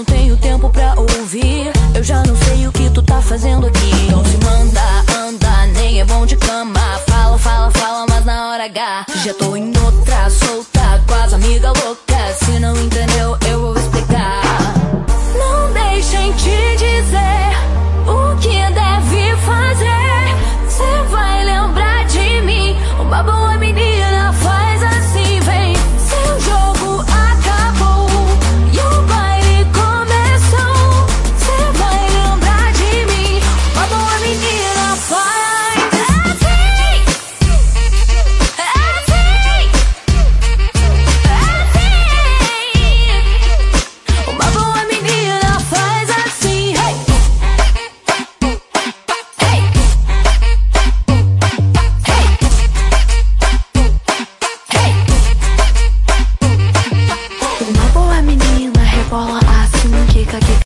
não tenho tempo pra ouvir. Eu já não sei o que tu tá fazendo aqui. Não se manda, anda, nem é bom de cama. Fala, fala, fala, mas na hora H. Já tô em outra, solta, quase amiga louca.